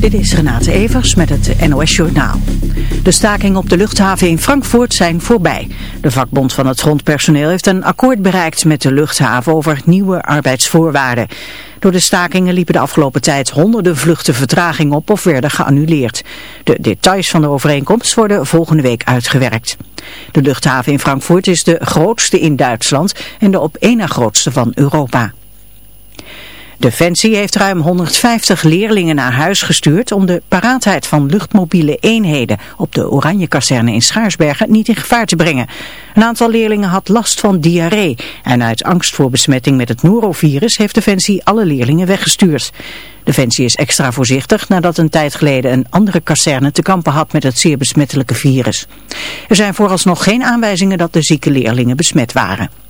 Dit is Renate Evers met het NOS Journaal. De stakingen op de luchthaven in Frankfurt zijn voorbij. De vakbond van het grondpersoneel heeft een akkoord bereikt met de luchthaven over nieuwe arbeidsvoorwaarden. Door de stakingen liepen de afgelopen tijd honderden vluchten vertraging op of werden geannuleerd. De details van de overeenkomst worden volgende week uitgewerkt. De luchthaven in Frankfurt is de grootste in Duitsland en de op één na grootste van Europa. Defensie heeft ruim 150 leerlingen naar huis gestuurd om de paraatheid van luchtmobiele eenheden op de Oranje-kazerne in Schaarsbergen niet in gevaar te brengen. Een aantal leerlingen had last van diarree en uit angst voor besmetting met het norovirus heeft Defensie alle leerlingen weggestuurd. Defensie is extra voorzichtig nadat een tijd geleden een andere kazerne te kampen had met het zeer besmettelijke virus. Er zijn vooralsnog geen aanwijzingen dat de zieke leerlingen besmet waren.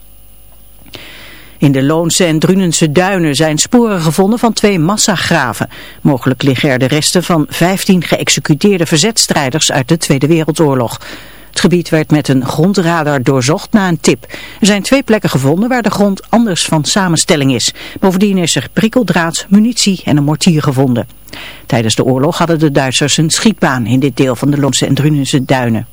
In de Loonse en Drunense duinen zijn sporen gevonden van twee massagraven. Mogelijk liggen er de resten van 15 geëxecuteerde verzetstrijders uit de Tweede Wereldoorlog. Het gebied werd met een grondradar doorzocht na een tip. Er zijn twee plekken gevonden waar de grond anders van samenstelling is. Bovendien is er prikkeldraad, munitie en een mortier gevonden. Tijdens de oorlog hadden de Duitsers een schietbaan in dit deel van de Loonse en Drunense duinen.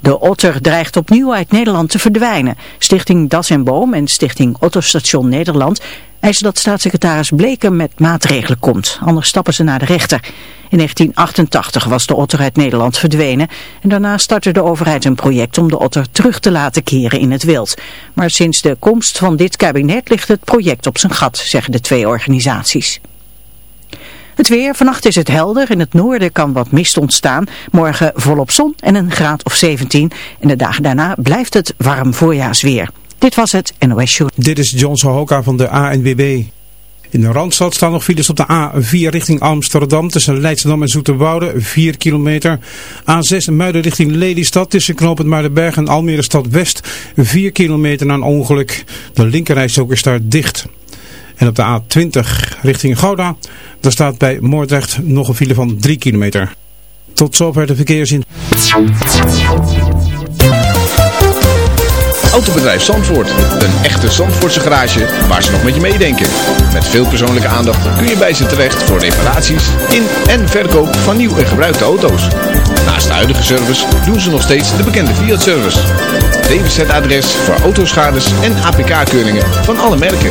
De otter dreigt opnieuw uit Nederland te verdwijnen. Stichting Das en Boom en Stichting Otterstation Nederland eisen dat staatssecretaris Bleken met maatregelen komt. Anders stappen ze naar de rechter. In 1988 was de otter uit Nederland verdwenen en daarna startte de overheid een project om de otter terug te laten keren in het wild. Maar sinds de komst van dit kabinet ligt het project op zijn gat, zeggen de twee organisaties. Het weer, vannacht is het helder. In het noorden kan wat mist ontstaan. Morgen volop zon en een graad of 17. En de dagen daarna blijft het warm voorjaarsweer. Dit was het NOS Show. Dit is John Sohoka van de ANWB. In de Randstad staan nog files op de A4 richting Amsterdam tussen Leidschendam en Zoeterwoude, 4 kilometer. A6 Muiden richting Lelystad tussen knooppunt Muidenberg en Almere Stad West, 4 kilometer na een ongeluk. De linkerrijstrook is daar dicht. En op de A20 richting Gouda, daar staat bij Moordrecht nog een file van 3 kilometer. Tot zover de verkeersin. Autobedrijf Zandvoort. Een echte Zandvoortse garage waar ze nog met je meedenken. Met veel persoonlijke aandacht kun je bij ze terecht voor reparaties in en verkoop van nieuw en gebruikte auto's. Naast de huidige service doen ze nog steeds de bekende Fiat-service. DWZ-adres voor autoschades en APK-keuringen van alle merken.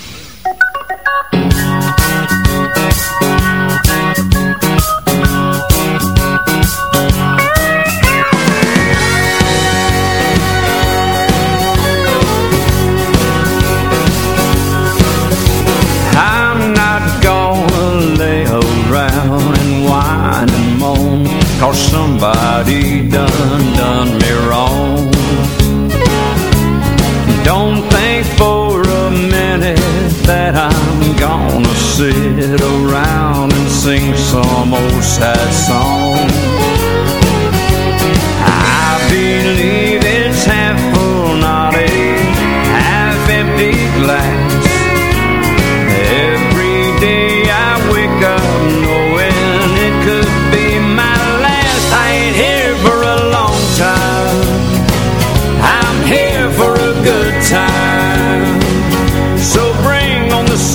Cause somebody done done me wrong. Don't think for a minute that I'm gonna sit around and sing some old sad song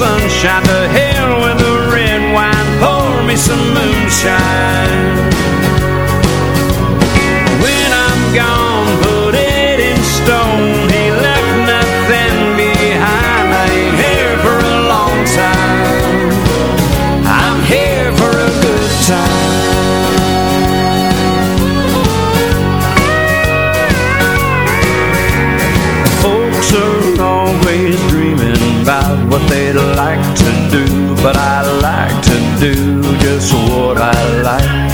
sunshine to hell with the red wine. Pour me some moonshine. But I like to do just what I like.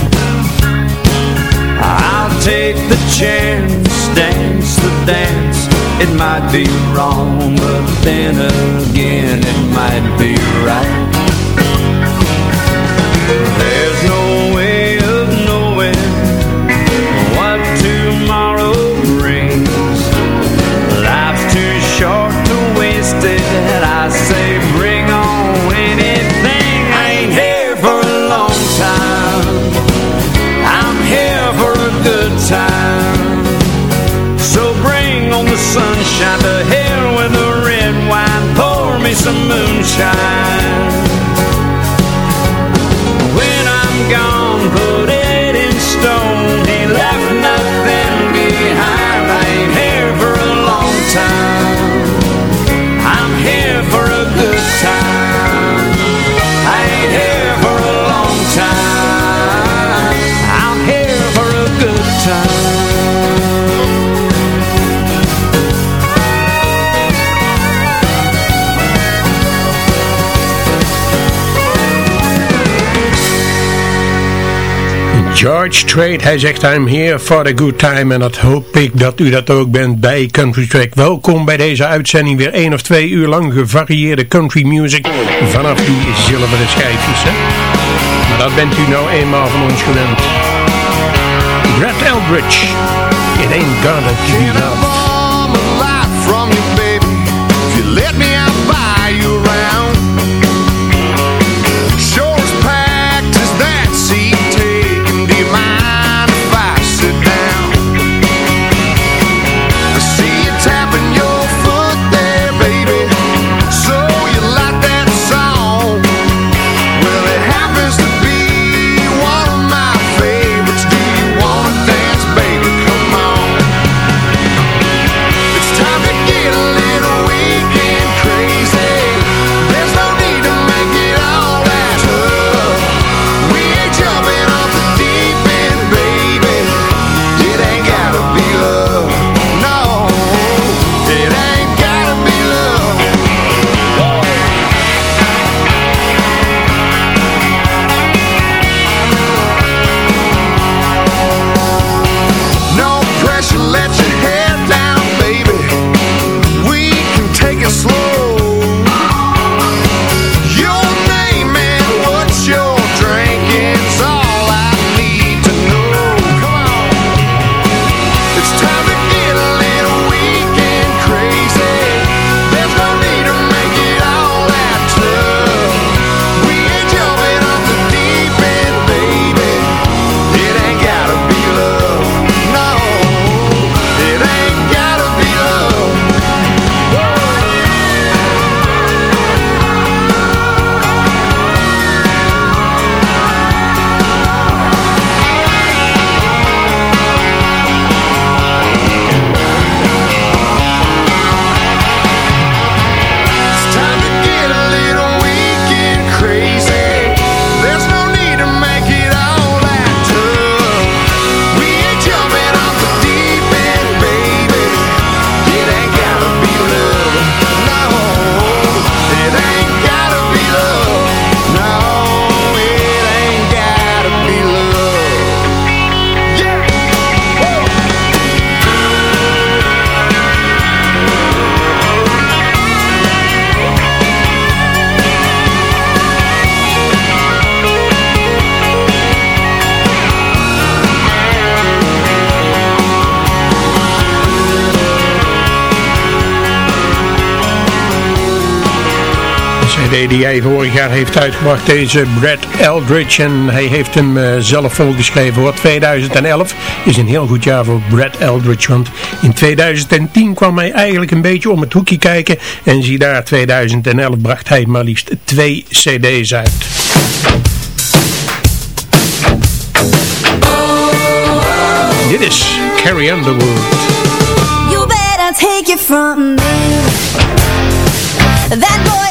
I'll take the chance, dance the dance. It might be wrong, but then again, it might be right. Some moonshine. When I'm gone, put it in stone. He left nothing George Strait, hij zegt I'm here for a good time en dat hoop ik dat u dat ook bent bij Country Track. Welkom bij deze uitzending, weer één of twee uur lang gevarieerde country music vanaf die zilveren schijfjes. Hè? Maar dat bent u nou eenmaal van ons gewend. Brad Eldridge, it ain't gonna be love. Die hij vorig jaar heeft uitgebracht, deze Brad Eldridge. En hij heeft hem uh, zelf volgeschreven voor 2011. Is een heel goed jaar voor Brad Eldridge, want in 2010 kwam hij eigenlijk een beetje om het hoekje kijken. En zie daar, 2011 bracht hij maar liefst twee CD's uit. Dit is Carrie Underwood. You better take it from me. That boy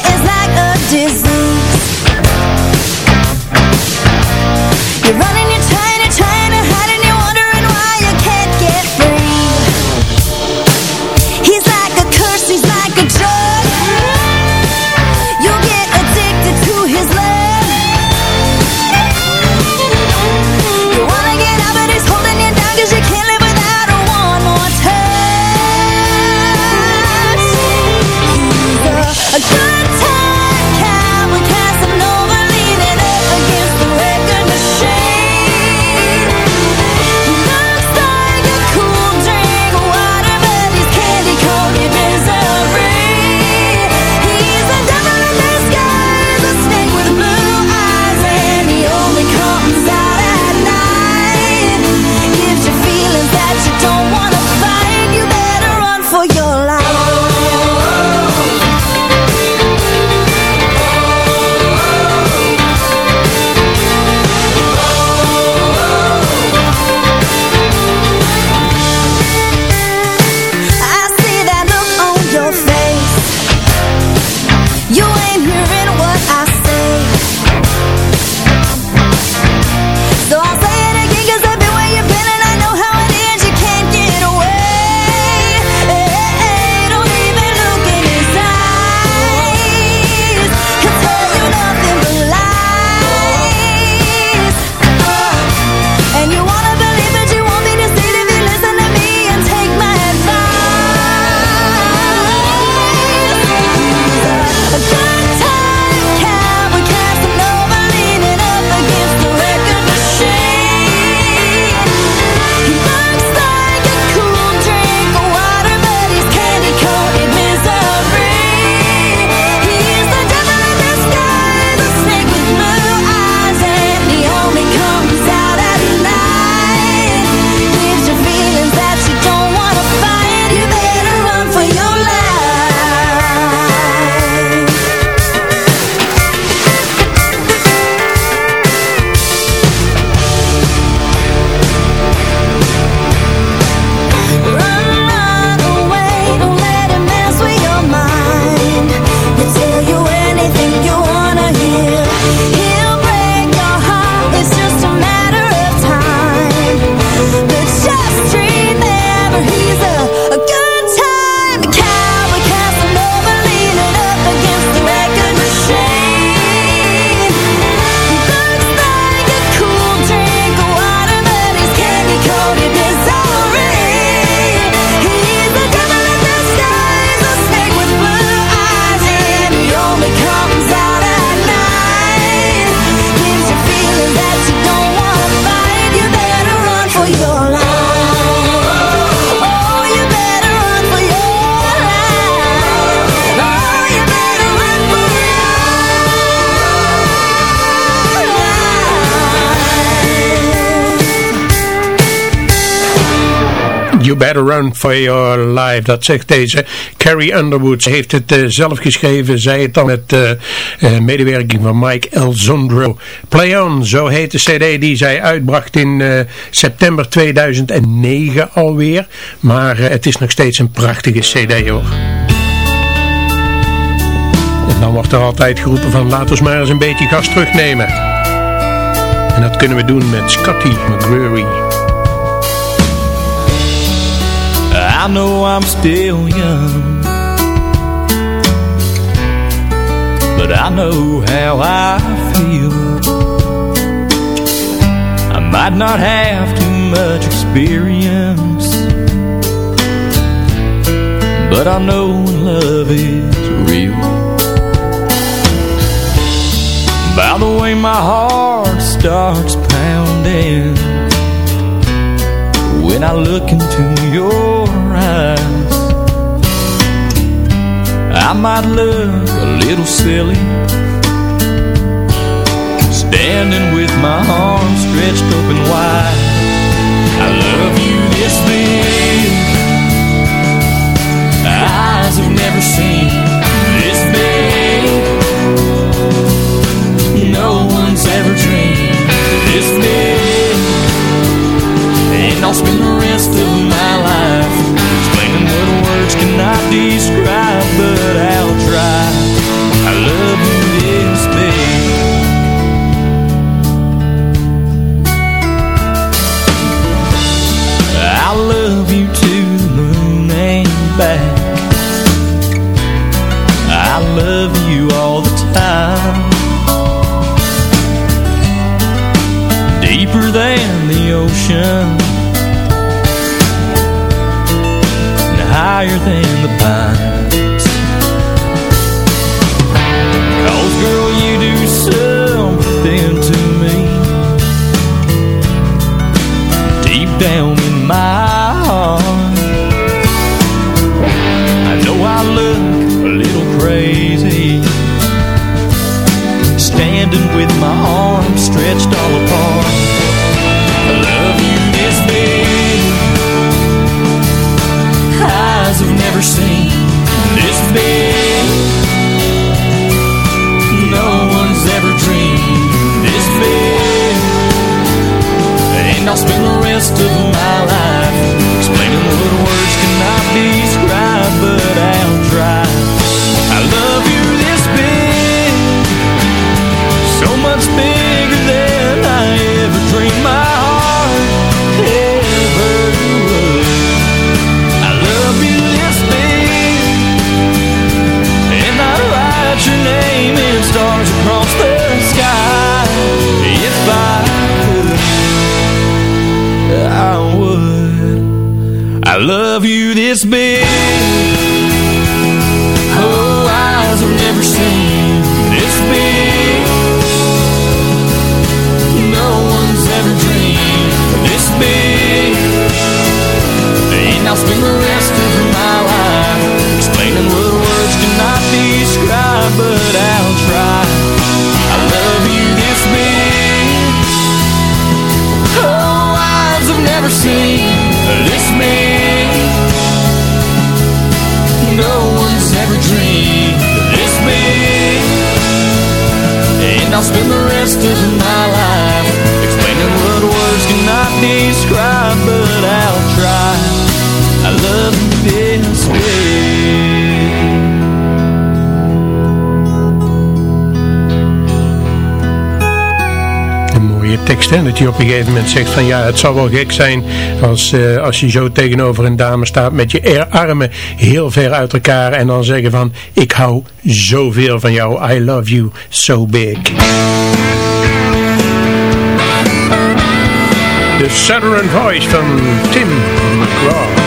You Better Run For Your Life. Dat zegt deze Carrie Underwood. Ze heeft het eh, zelf geschreven. Zij het dan met eh, eh, medewerking van Mike Elzondro. Play On, zo heet de cd die zij uitbracht in september 2009 alweer. Maar het is nog steeds een prachtige cd hoor. En dan wordt er altijd geroepen van laten we maar eens een beetje gas terugnemen. En dat kunnen we doen met Scotty McGreary. I know I'm still young, but I know how I feel. I might not have too much experience, but I know love is real. By the way my heart starts pounding when I look into your eyes I might look a little silly. Standing with my arms stretched open wide. I love you this big love you this big. dat hij op een gegeven moment zegt van ja, het zou wel gek zijn als, eh, als je zo tegenover een dame staat met je armen heel ver uit elkaar en dan zeggen van ik hou zoveel van jou, I love you so big. The Southern Voice van Tim McGraw.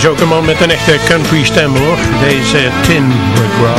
Is ook een man met een echte country stem hoor. Deze Tim McGraw.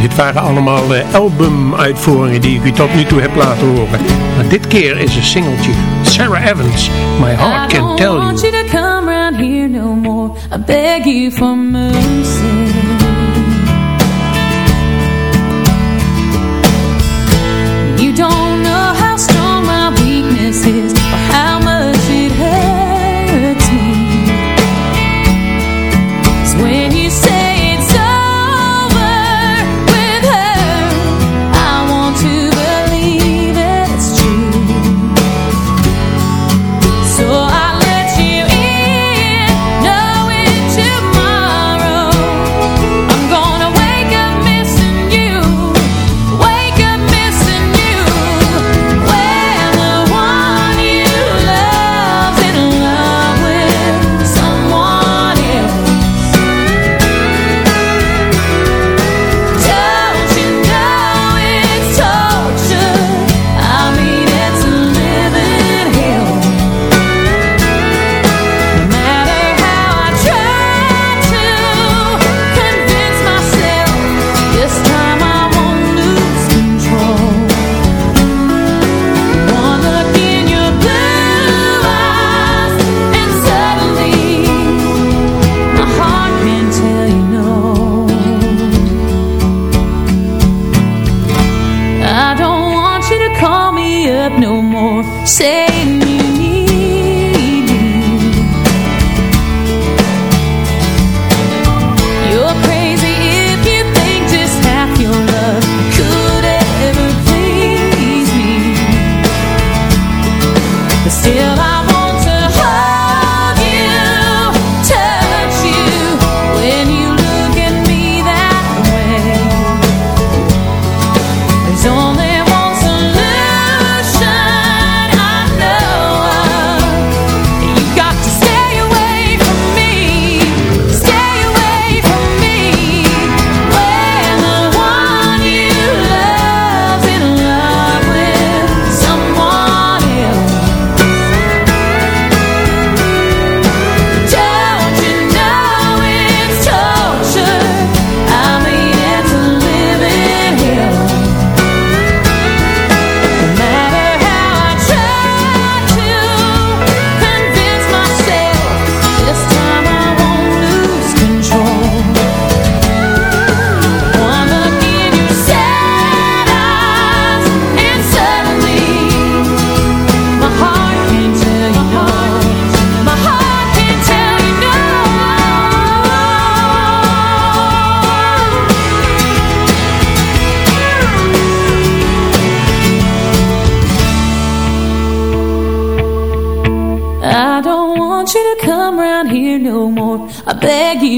Dit waren allemaal eh, albumuitvoeringen die ik u tot nu toe heb laten horen. Maar dit keer is een singeltje. Sarah Evans, My Heart I Can don't Tell want You. you to come around here no more. I beg you for mercy.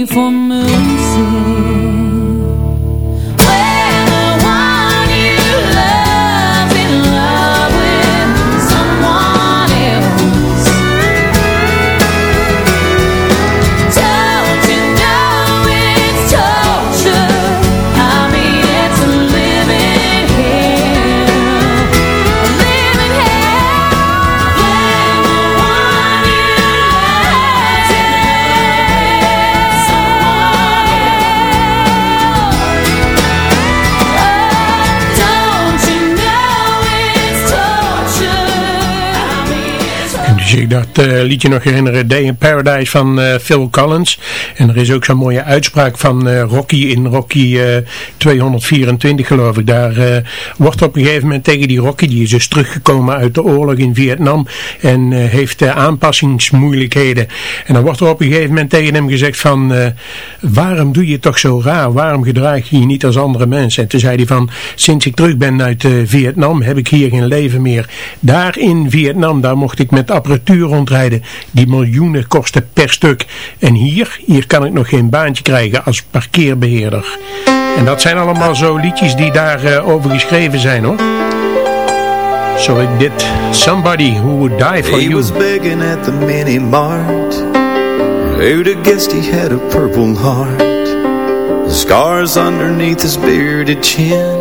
From. Liedje nog herinneren, Day in Paradise van eh, Phil Collins. En er is ook zo'n mooie uitspraak van eh, Rocky in Rocky eh, 224 geloof ik. Daar eh, wordt op een gegeven moment tegen die Rocky, die is dus teruggekomen uit de oorlog in Vietnam. En eh, heeft eh, aanpassingsmoeilijkheden. En dan wordt er op een gegeven moment tegen hem gezegd van, eh, waarom doe je toch zo raar? Waarom gedraag je je niet als andere mensen? En toen zei hij van, sinds ik terug ben uit eh, Vietnam heb ik hier geen leven meer. Daar in Vietnam, daar mocht ik met apparatuur rondrijden die miljoenen kosten per stuk. En hier, hier kan ik nog geen baantje krijgen als parkeerbeheerder. En dat zijn allemaal zo liedjes die daarover over geschreven zijn hoor. Zo ik dit. Somebody who would die for He you. was begging at the mini mart Who'd have guessed he had a purple heart The scars underneath his bearded chin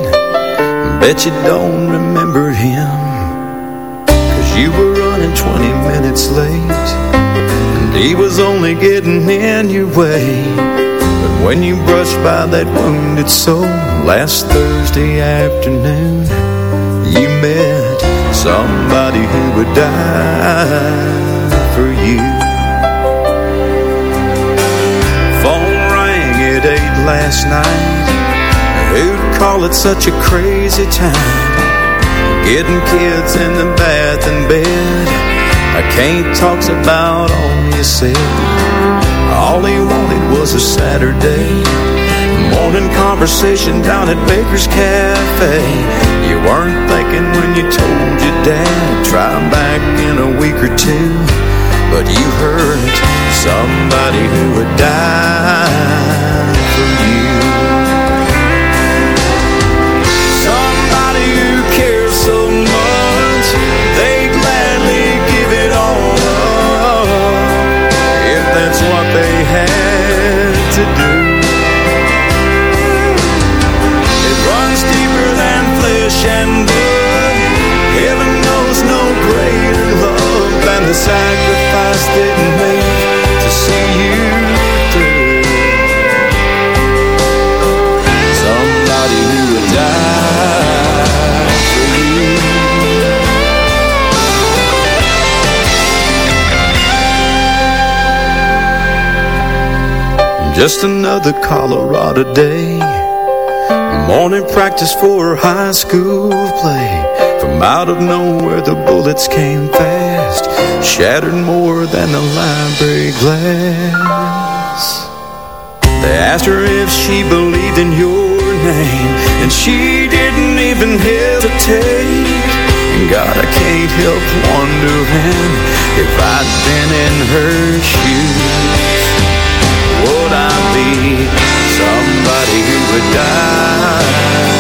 Bet you don't remember him Cause you were running 20 minutes late he was only getting in your way. But when you brushed by that wounded soul Last Thursday afternoon You met somebody who would die for you. Phone rang at 8 last night. Who'd call it such a crazy time? Getting kids in the bath and bed Can't talk's about all you said All he wanted was a Saturday Morning conversation down at Baker's Cafe. You weren't thinking when you told your dad. Try back in a week or two But you hurt somebody who would die the sacrifice To see you through. Somebody who would die for you. Just another Colorado day. Morning practice for high school play From out of nowhere the bullets came fast Shattered more than the library glass. They asked her if she believed in your name And she didn't even hesitate. God, I can't help wondering If I'd been in her shoes. Would I be somebody who would die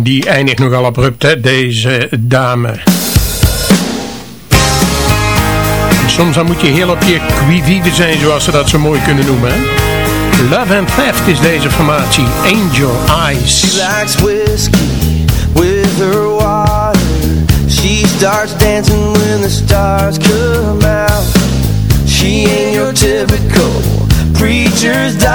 die eindigt nogal abrupt, hè, deze dame. Soms dan moet je heel op je qui-vive zijn, zoals ze dat zo mooi kunnen noemen. Hè? Love and Theft is deze formatie. Angel Eyes. She likes whiskey with her water. She starts dancing when the stars come out. She ain't your typical preacher's daughter.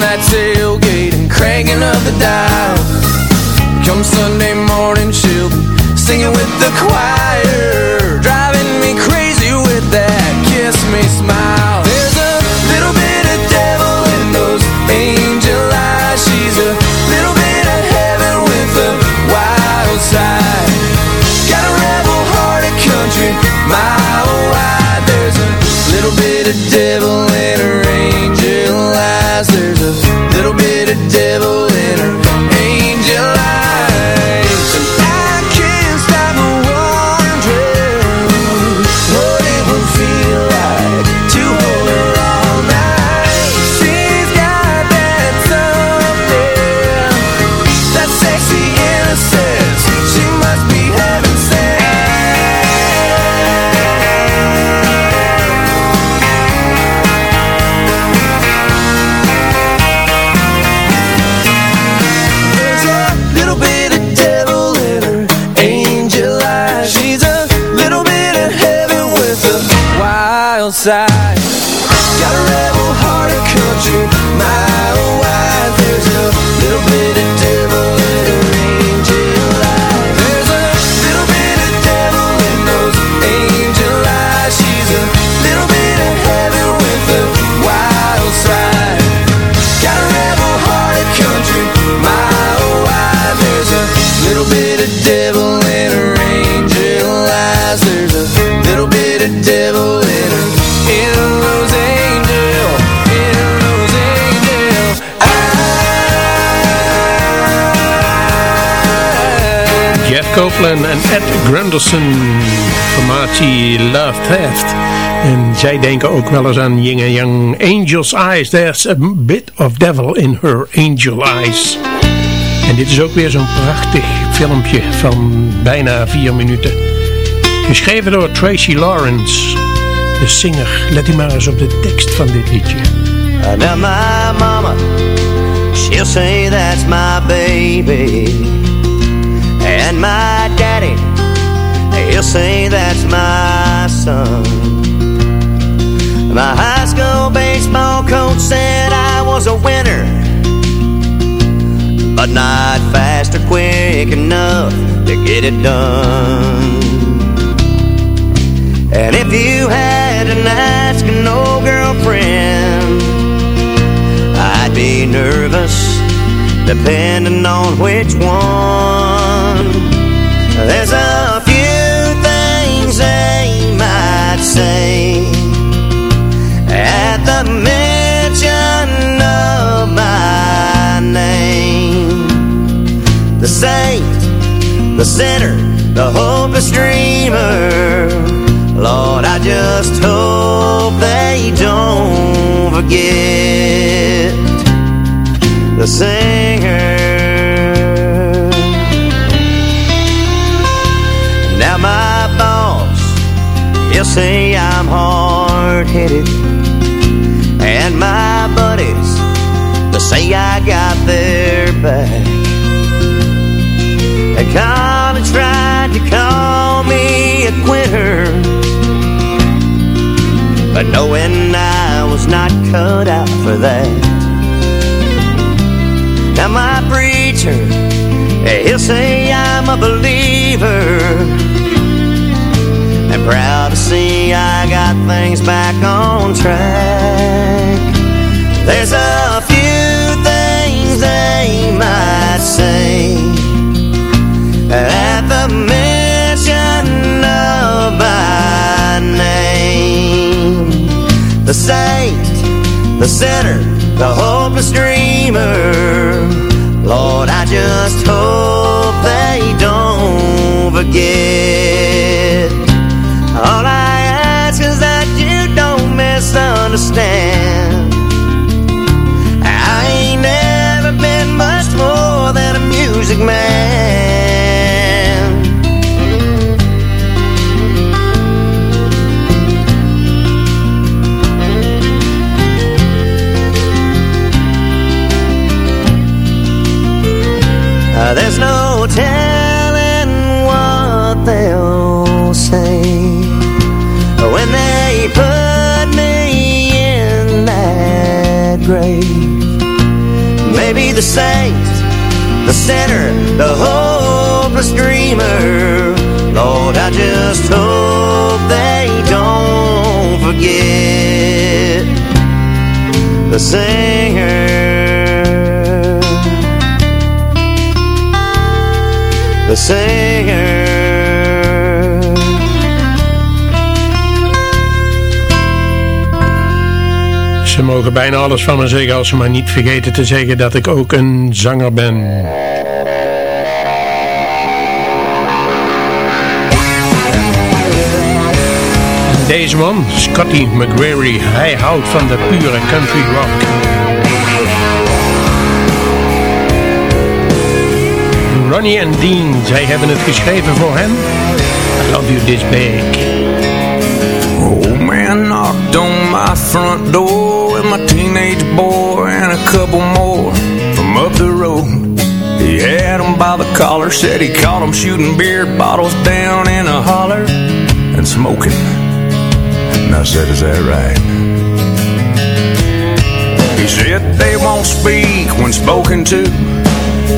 That tailgate and cranking up the dial. Come Sunday morning she'll be singing with the choir, Copeland en Ed Granderson. Formatie Love Theft. En zij denken ook wel eens aan Yin and Yang Angel's Eyes. There's a bit of devil in her angel eyes. En dit is ook weer zo'n prachtig filmpje van bijna vier minuten. Geschreven door Tracy Lawrence, de zinger. Let u maar eens op de tekst van dit liedje. My mama, she'll say that's my baby And my daddy, he'll say that's my son. My high school baseball coach said I was a winner But not fast or quick enough to get it done. And if you had an ask old girlfriend I'd be nervous depending on which one There's a few things they might say. At the mention of my name. The saint, the sinner, the hopeless dreamer. Lord, I just hope they don't forget the singer. He'll say I'm hard-headed, and my buddies, They'll say I got their back. At college tried to call me a quitter, but knowing I was not cut out for that. Now my preacher, he'll say I'm a believer see I got things back on track. There's a few things they might say at the mention of my name. The saint, the sinner, the hopeless dreamer. Lord, I just hope they don't forget. Grave. Maybe the saint, the sinner, the hopeless dreamer. Lord, I just hope they don't forget the singer. the singer. Ze mogen bijna alles van me zeggen als ze maar niet vergeten te zeggen dat ik ook een zanger ben. Deze man, Scotty McGrary, hij houdt van de pure country rock. Ronnie en Dean, zij hebben het geschreven voor hem. I love you this big. Old man knocked on my front door with my teenage boy and a couple more from up the road. He had 'em by the collar, said he caught 'em shooting beer bottles down in a holler and smoking. And I said, is that right? He said they won't speak when spoken to.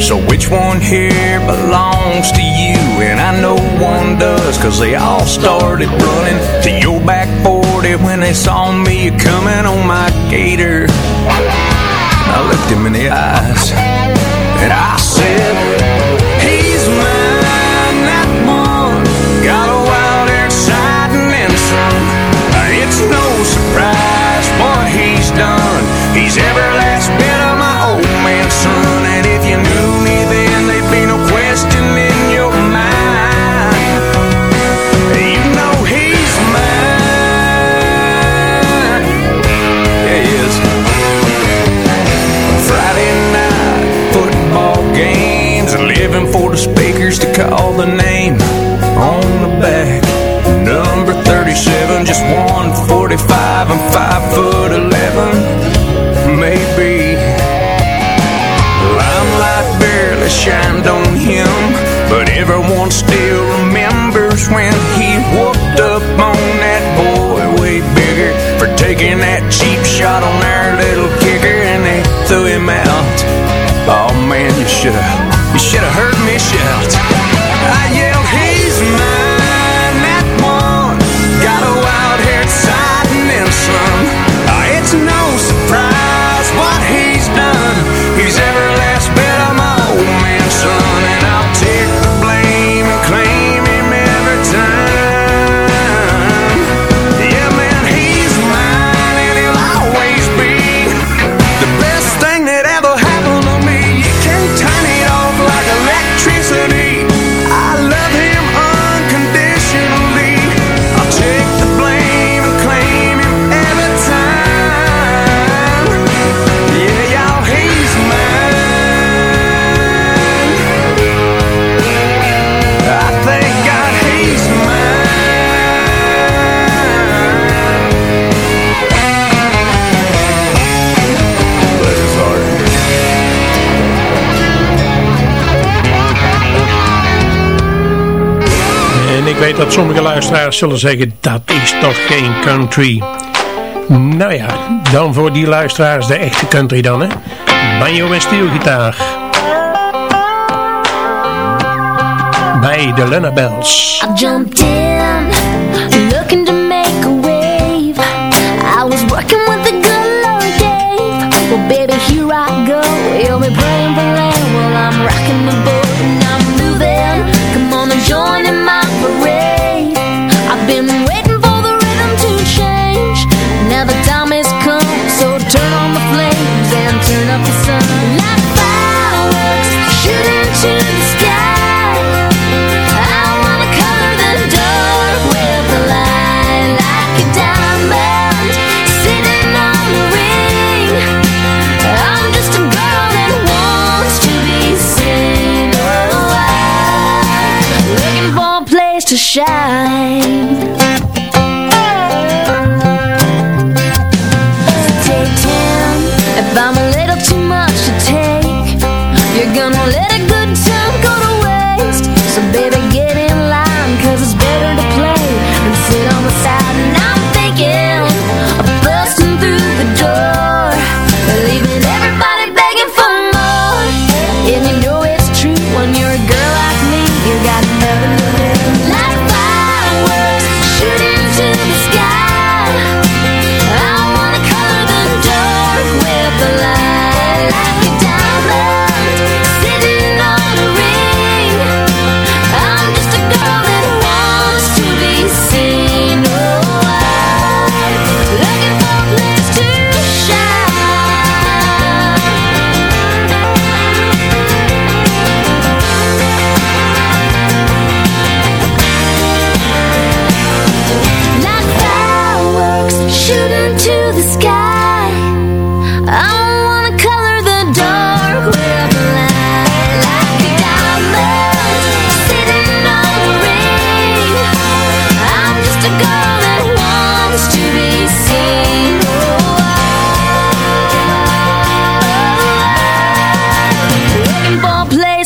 So which one here belongs to you? And I know one does, cause they all started running to your back 40 when they saw me coming on my gator. I looked him in the eyes, and I said, He's mine, that one. Got a wild exciting and some. It's no surprise what he's done. He's every last bit games, for the speakers to call the name on the back. Number 37, just 145 and 5 foot 11. Maybe limelight barely shined on him, but everyone still remembers when he whooped up on that boy way bigger for taking that cheap shot on our little kicker, and they threw him out. Oh man, you shoulda, you should have heard dat sommige luisteraars zullen zeggen, dat is toch geen country. Nou ja, dan voor die luisteraars de echte country dan, hè. Banjo en steelgitaar. Bij de Luna I jumped in, looking to make a. I was working to share.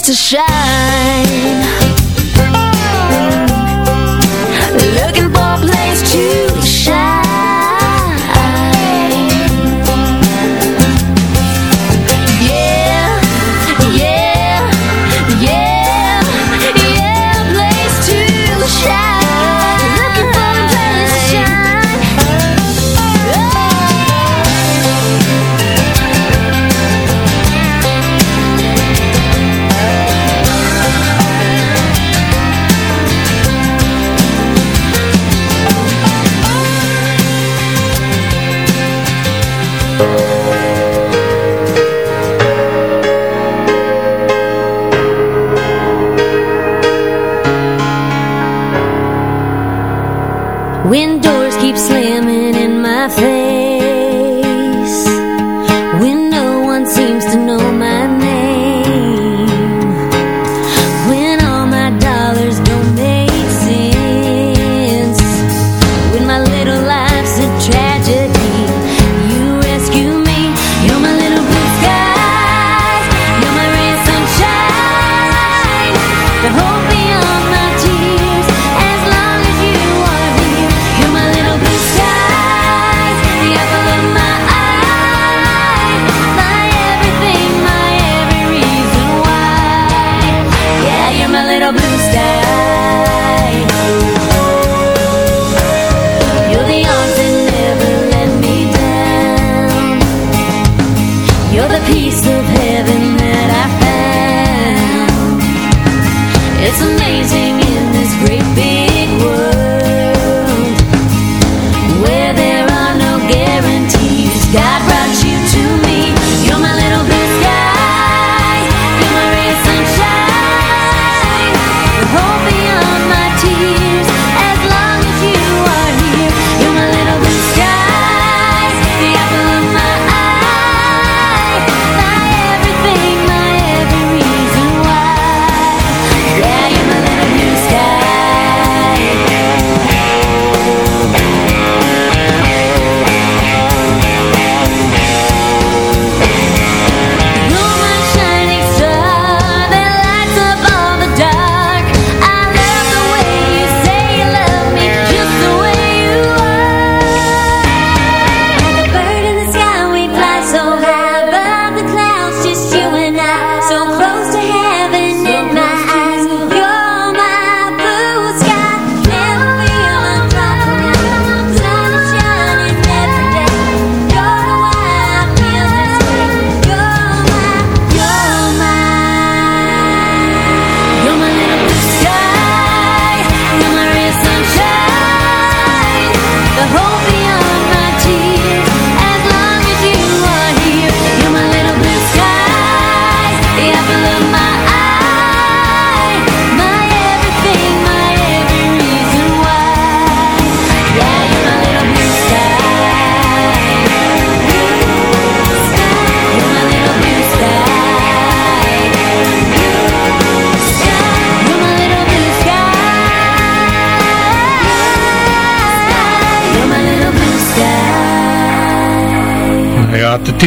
To shine.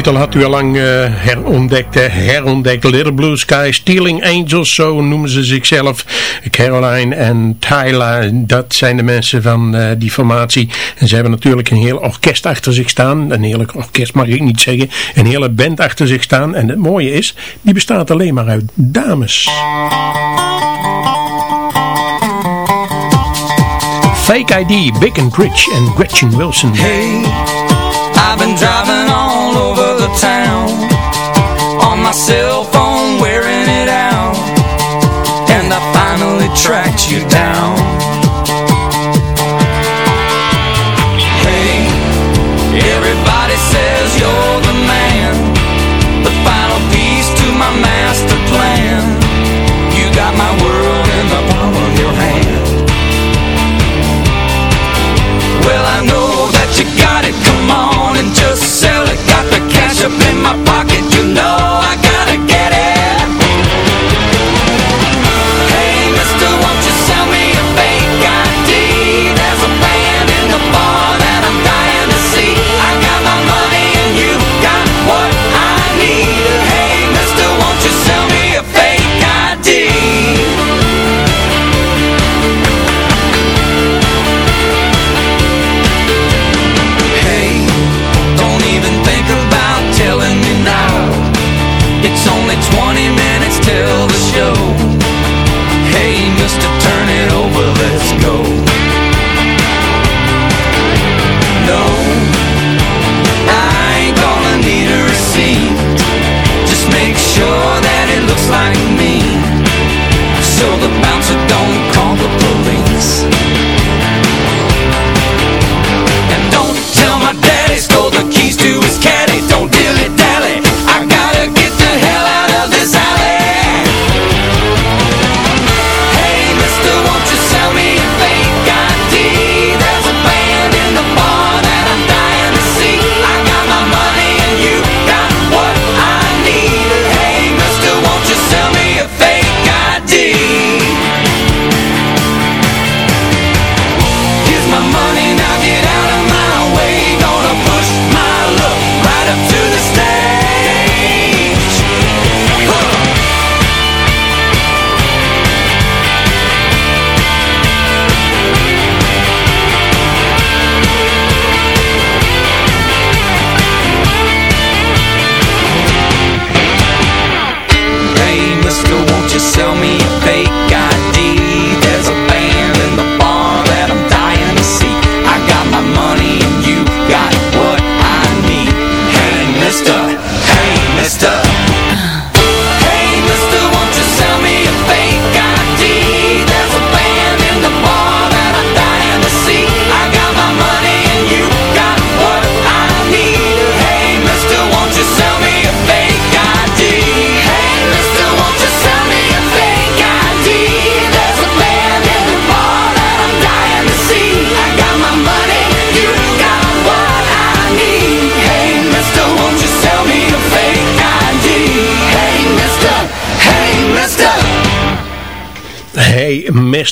Titel had u al lang eh, herontdekt. Little Blue Sky, Stealing Angels, zo noemen ze zichzelf. Caroline en Tyler, dat zijn de mensen van eh, die formatie. En ze hebben natuurlijk een heel orkest achter zich staan. Een heel orkest mag ik niet zeggen. Een hele band achter zich staan. En het mooie is, die bestaat alleen maar uit dames. Fake ID, Big and Rich en Gretchen Wilson. Hey, I've my cell phone, wearing it out, and I finally tracked you down.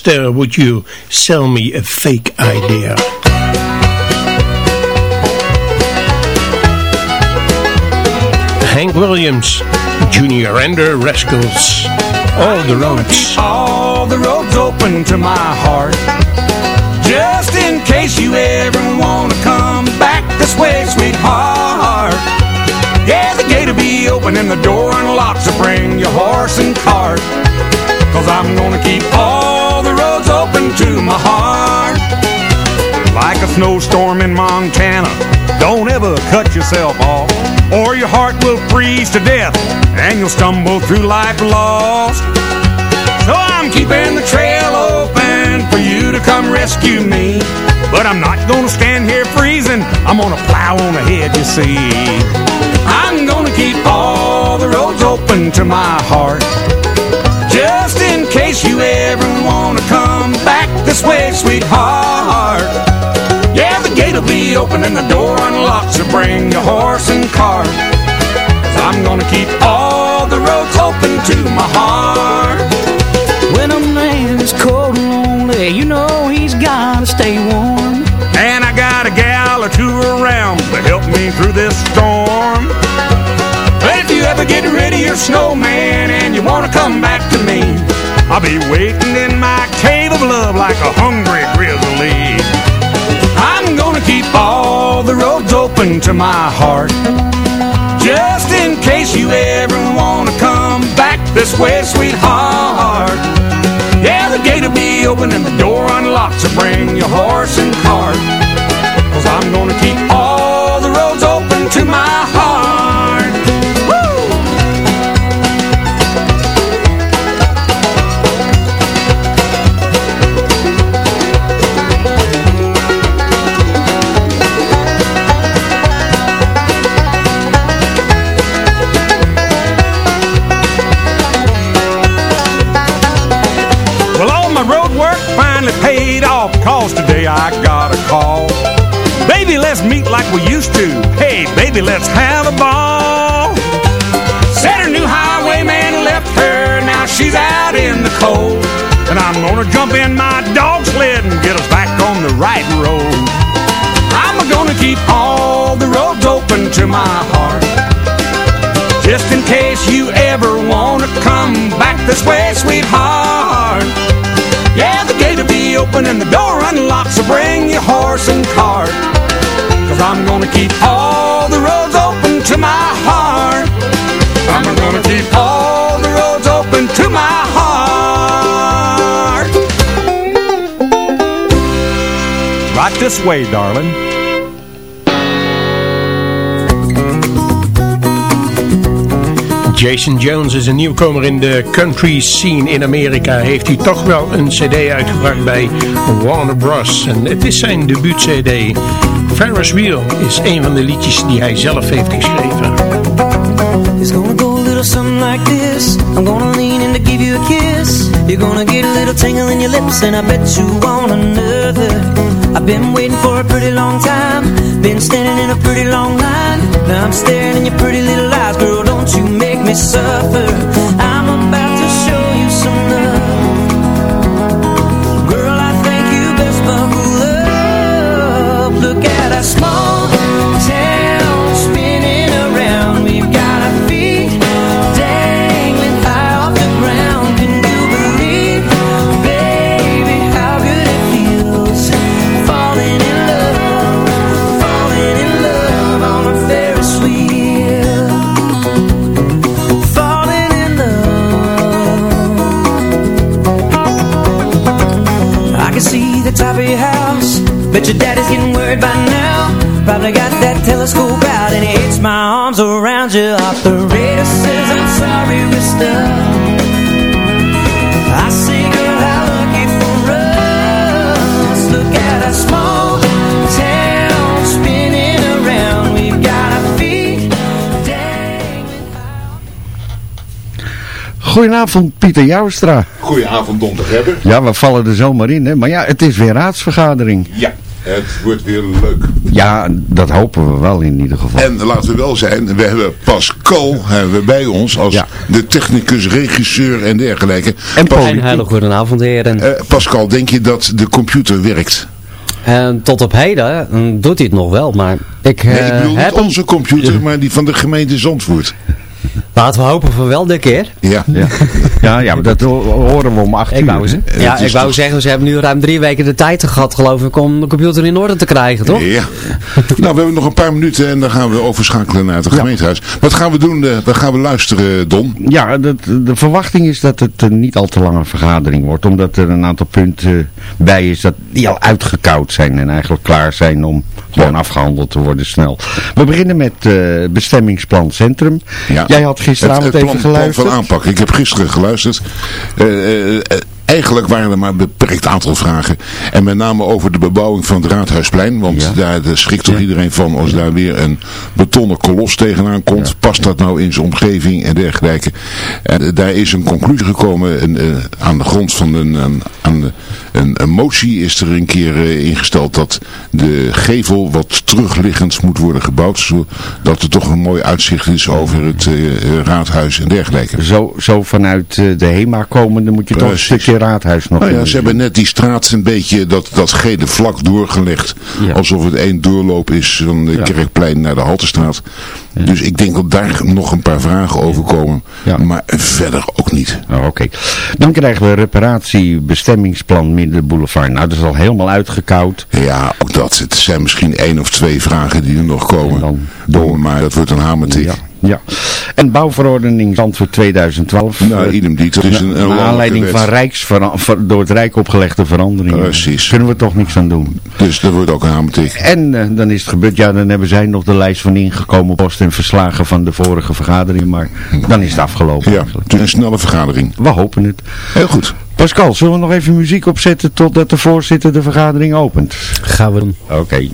Mister, would you sell me a fake idea? Hank Williams, Junior the Rascals, All the Roads. all the roads open to my heart Just in case you ever wanna come back this way, sweetheart Yeah, the gate'll be open and the door unlocked So bring your horse and cart Cause I'm gonna keep all open to my heart Like a snowstorm in Montana Don't ever cut yourself off Or your heart will freeze to death And you'll stumble through life lost so I'm keeping the trail open for you to come rescue me. But I'm not gonna stand here freezing. I'm gonna plow on ahead, you see. I'm gonna keep all the roads open to my heart. Case you ever wanna come back this way, sweetheart. Yeah, the gate'll be open and the door unlocked, so bring your horse and cart. Cause I'm gonna keep all the roads open to my heart. When a man is cold and lonely, you know he's gotta stay warm. And I got a gal or two around to help me through this storm. But if you ever get rid of your snowman and you wanna come back to me, I'll be waiting in my cave of love like a hungry grizzly. I'm gonna keep all the roads open to my heart. Just in case you ever wanna come back this way, sweetheart. Yeah, the gate will be open and the door unlocked, so bring your horse and cart. Cause I'm gonna keep all the roads open to my heart. Paid off. Cause today I got a call. Baby, let's meet like we used to. Hey, baby, let's have a ball. Said her new highwayman left her. Now she's out in the cold. And I'm gonna jump in my dog sled And get us back on the right road. I'm gonna keep all the roads open to my heart. Just in case you ever wanna come back this way, sweetheart. Yeah, open and the door unlocked, so bring your horse and cart. Cause I'm gonna keep all the roads open to my heart. I'm gonna keep all the roads open to my heart. Right this way, darling. Jason Jones is een nieuwkomer in de country scene in Amerika. Heeft hij toch wel een cd uitgebracht bij Warner Bros. En het is zijn debuut cd. Ferris Wheel is een van de liedjes die hij zelf heeft geschreven. It's gonna go a little something like this I'm gonna lean in to give you a kiss You're gonna get a little tingle in your lips And I bet you want another I've been waiting for a pretty long time Been standing in a pretty long line Now I'm staring in your pretty little you make me suffer your daddy's getting worried by now Probably got that telescope out And he hits my arms around you Operator says I'm sorry we're stuck I say girl how lucky for us Look at our small town Spinning around We've got our feet Goedenavond, Pieter Joustra. Goedenavond, Don de Gebber. Ja, we vallen er zomaar in, hè. Maar ja, het is weer raadsvergadering. Ja, het wordt weer leuk. Ja, dat hopen we wel in ieder geval. En laten we wel zijn, we hebben Pascal hebben we bij ons als de technicus, regisseur en dergelijke. En Een hele goedenavond heren. Eh, Pascal, denk je dat de computer werkt? En Eh, tot op heden eh, doet hij het nog wel, maar ik, Nee, ik eh, bedoel heb niet onze computer, maar die van de gemeente Zandvoort. Laten we hopen van wel dit keer. Ja. Ja, ja, ja maar dat ho- horen we om acht Ik uur. wou, ze- ja, ik wou zeggen, ze hebben nu ruim drie weken de tijd gehad, geloof ik, om de computer in orde te krijgen, toch? Ja. nou, we hebben nog een paar minuten en dan gaan we overschakelen naar het gemeentehuis. Wat gaan we doen? eh, Wat gaan we luisteren, Don? Ja, dat, de verwachting is dat het een niet al te lange vergadering wordt. Omdat er een aantal punten bij is dat die al uitgekoud zijn en eigenlijk klaar zijn om gewoon afgehandeld te worden snel. We beginnen met eh, bestemmingsplan Centrum. Jij had gisteravond het, het plan, even plan geluisterd. van aanpak. Ik heb gisteren geluisterd. Eh, eh, eigenlijk waren er maar een beperkt aantal vragen. En met name over de bebouwing van het Raadhuisplein. Want daar daar schrikt toch iedereen van als daar weer een betonnen kolos tegenaan komt. Past dat nou in zijn omgeving en dergelijke. En eh, daar is een conclusie gekomen een, eh, aan de grond van een, een, aan een, een motie is er een keer eh, ingesteld dat de gevel wat terugliggend moet worden gebouwd. Zodat er toch een mooi uitzicht is over het raadhuis en dergelijke. Zo, zo vanuit de HEMA komende moet je toch een stukje raadhuis nog Nou ja, ze hebben net die straat een beetje dat, dat gele vlak doorgelegd. Alsof het één doorloop is van de Kerkplein naar de Haltestraat. Dus ik denk dat daar nog een paar vragen over komen. Maar verder ook niet. Oh, Oké. Dan krijgen we reparatie bestemmingsplan Middenboulevard. Nou, dat is al helemaal uitgekoud. Ja, ook dat. Het zijn misschien één of twee vragen die er nog komen. Door, maar dat wordt een hamertik. Ja. En bouwverordening Zandvoort 2012. Nou, idem dit. Het is een, een aanleiding wet. van Rijks, door het Rijk opgelegde veranderingen. Precies. Kunnen we toch niks aan doen. Dus dat wordt ook een hamertik. En eh, dan is het gebeurd, ja dan hebben zij nog de lijst van ingekomen post en verslagen van de vorige vergaderingen, maar dan is het afgelopen. Ja, het is een snelle vergadering. We hopen het. Heel goed. Pascal, zullen we nog even muziek opzetten totdat de voorzitter de vergadering opent? Gaan we doen. Oké.